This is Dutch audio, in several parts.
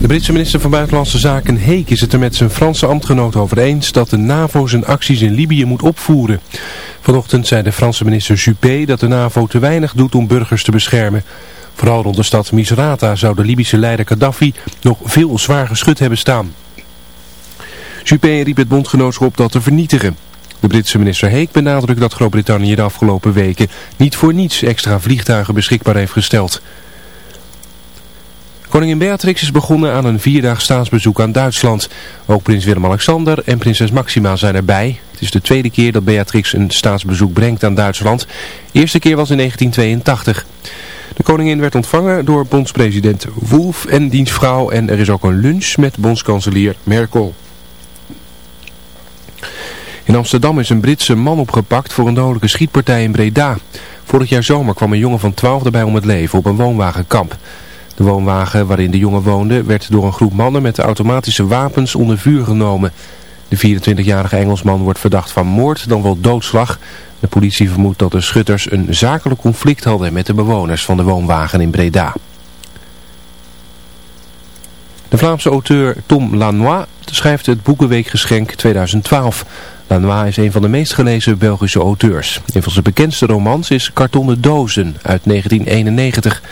De Britse minister van Buitenlandse Zaken Heek is het er met zijn Franse ambtgenoot over eens dat de NAVO zijn acties in Libië moet opvoeren. Vanochtend zei de Franse minister Juppé dat de NAVO te weinig doet om burgers te beschermen. Vooral rond de stad Misrata zou de Libische leider Gaddafi nog veel zwaar geschud hebben staan. Juppé riep het bondgenootschap dat te vernietigen. De Britse minister Heek benadrukt dat Groot-Brittannië de afgelopen weken niet voor niets extra vliegtuigen beschikbaar heeft gesteld. Koningin Beatrix is begonnen aan een vierdaag staatsbezoek aan Duitsland. Ook prins Willem-Alexander en prinses Maxima zijn erbij. Het is de tweede keer dat Beatrix een staatsbezoek brengt aan Duitsland. De eerste keer was in 1982. De koningin werd ontvangen door bondspresident Wolf en dienstvrouw en er is ook een lunch met bondskanselier Merkel. In Amsterdam is een Britse man opgepakt voor een dodelijke schietpartij in Breda. Vorig jaar zomer kwam een jongen van 12 erbij om het leven op een woonwagenkamp. De woonwagen waarin de jongen woonde werd door een groep mannen met automatische wapens onder vuur genomen. De 24-jarige Engelsman wordt verdacht van moord, dan wel doodslag. De politie vermoedt dat de schutters een zakelijk conflict hadden met de bewoners van de woonwagen in Breda. De Vlaamse auteur Tom Lanois schrijft het Boekenweekgeschenk 2012. Lanois is een van de meest gelezen Belgische auteurs. Een van zijn bekendste romans is Kartonnen Dozen uit 1991.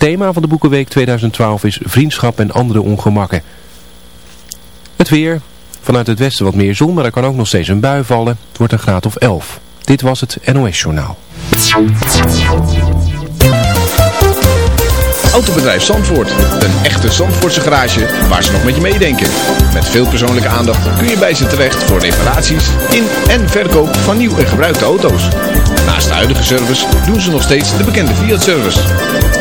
Thema van de Boekenweek 2012 is vriendschap en andere ongemakken. Het weer. Vanuit het westen wat meer zon, maar er kan ook nog steeds een bui vallen. Het wordt een graad of 11. Dit was het NOS Journaal. Autobedrijf Zandvoort. Een echte Zandvoortse garage waar ze nog met je meedenken. Met veel persoonlijke aandacht kun je bij ze terecht voor reparaties in en verkoop van nieuw en gebruikte auto's. Naast de huidige service doen ze nog steeds de bekende Fiat-service.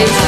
life.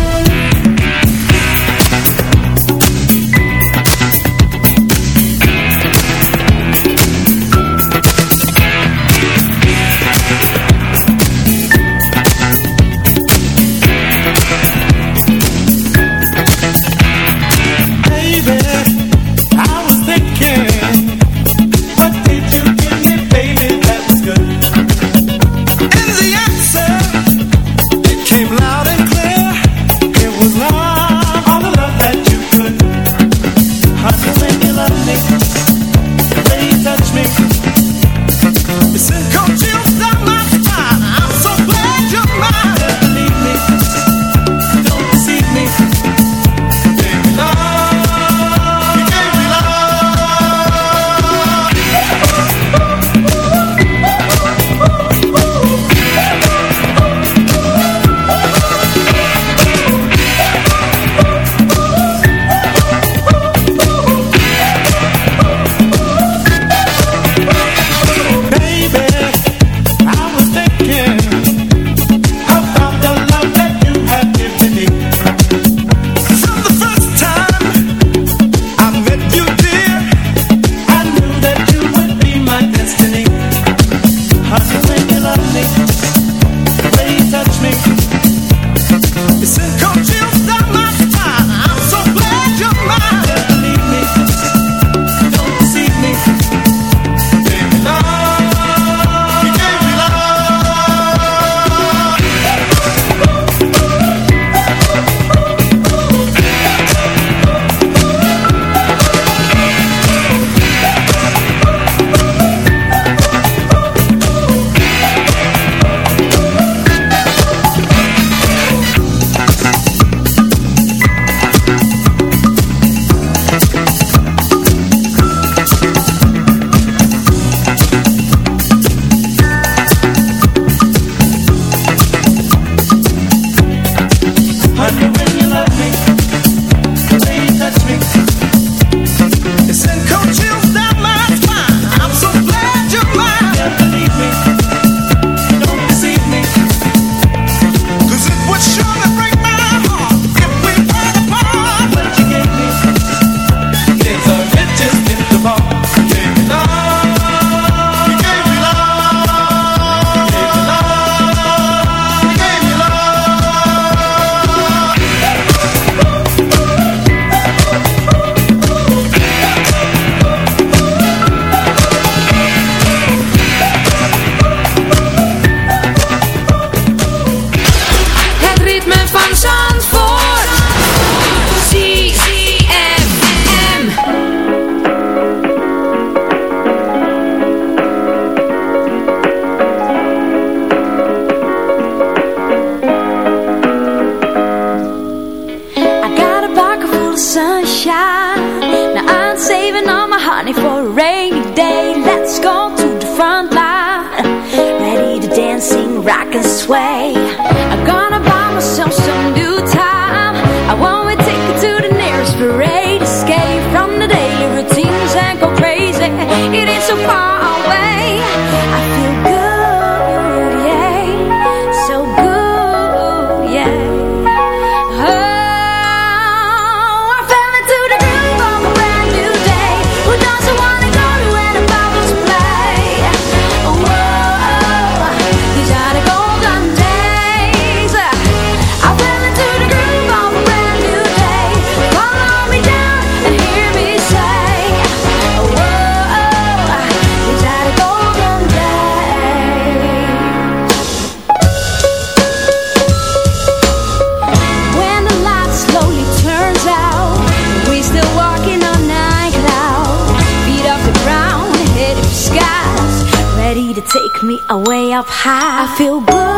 Away up high. I feel good.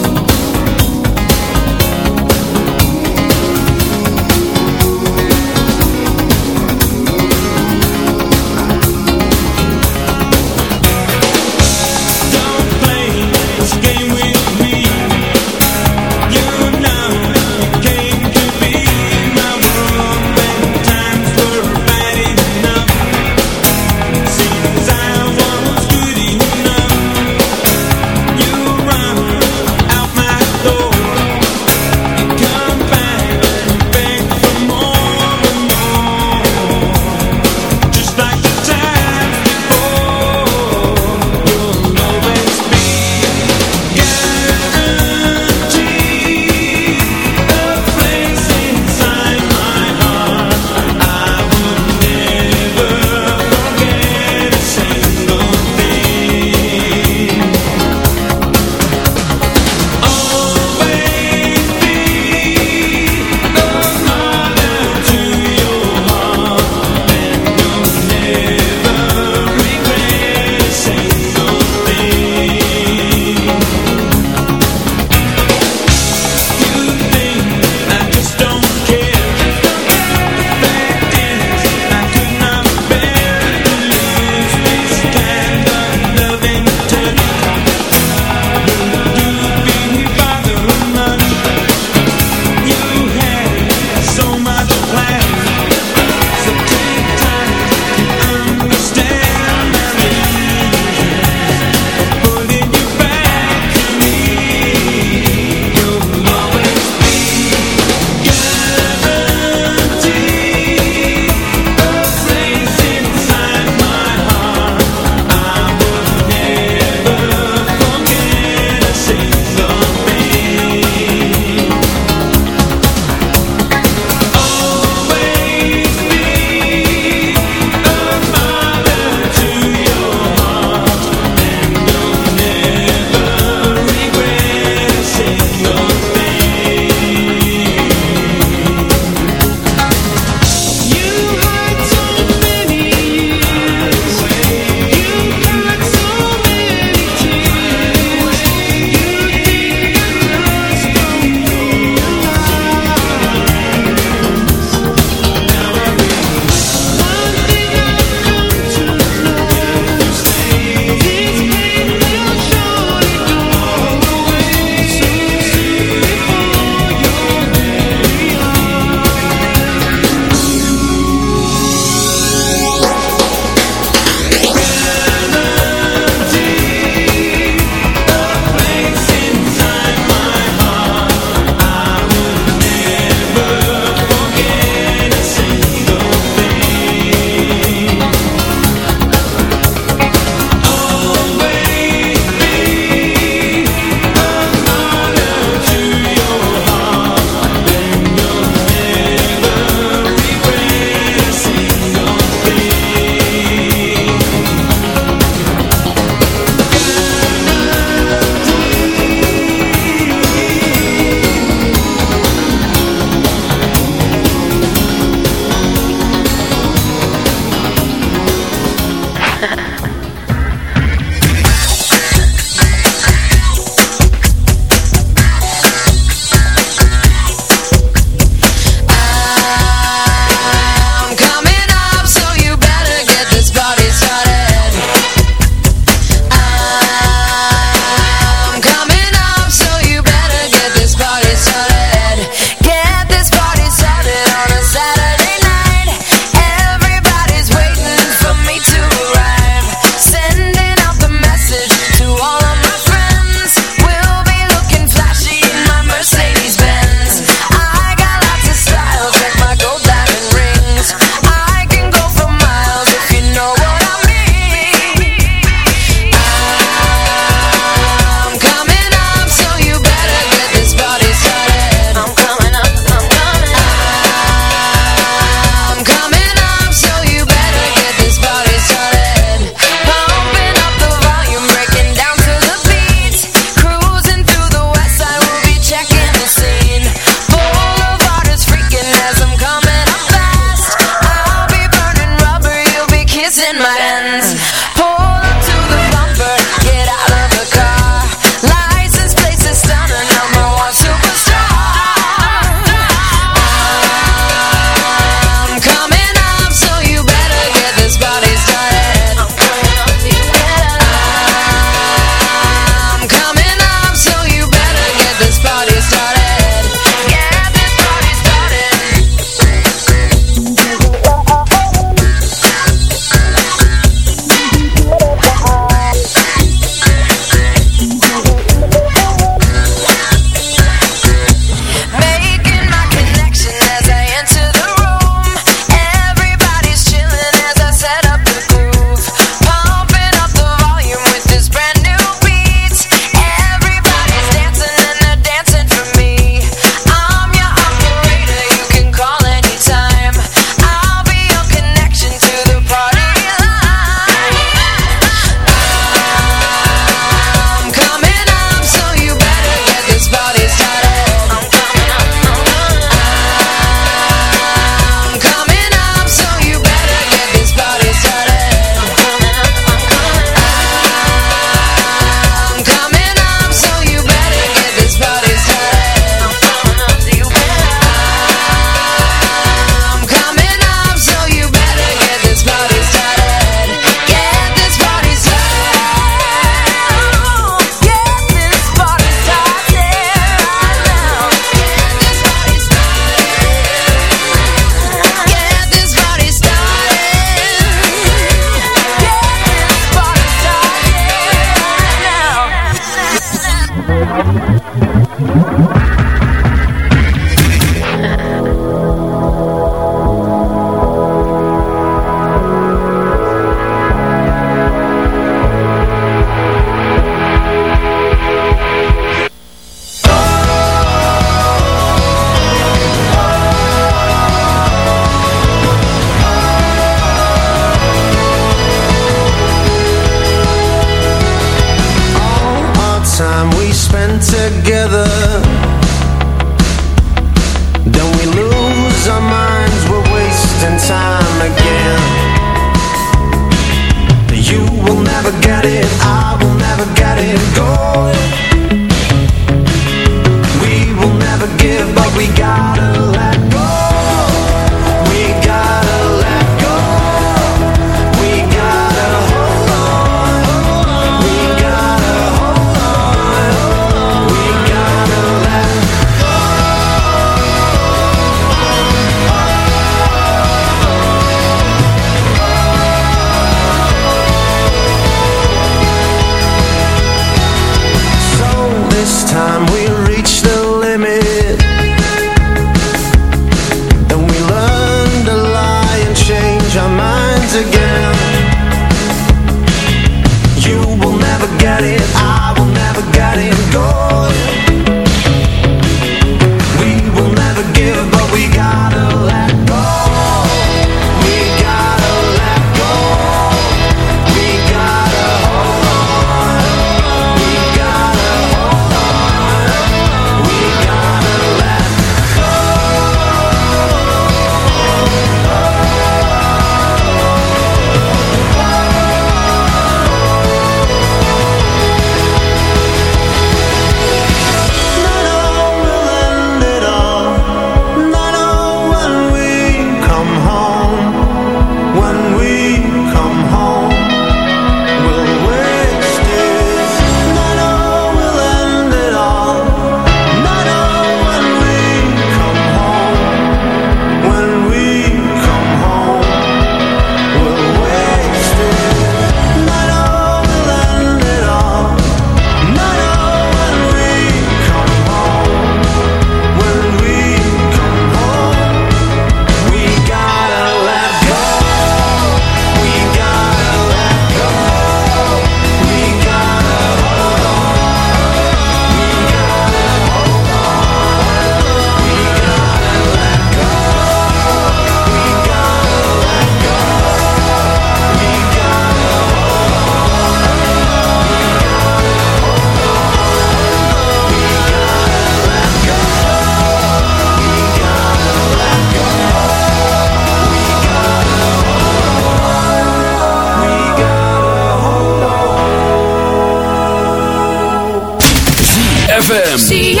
ZFM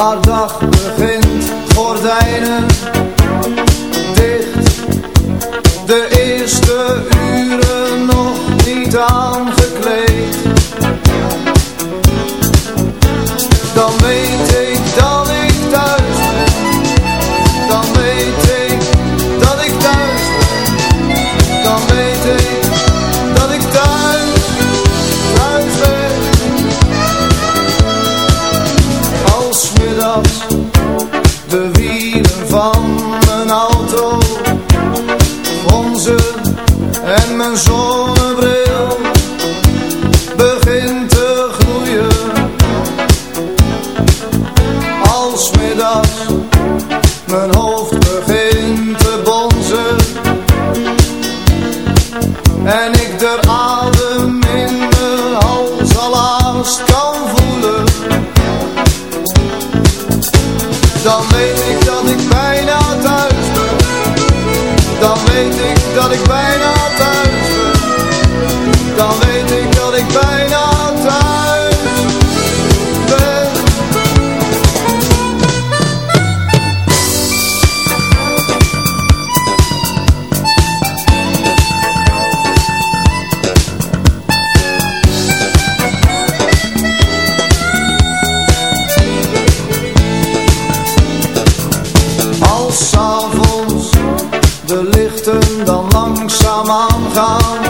Har langzaam aangaan. En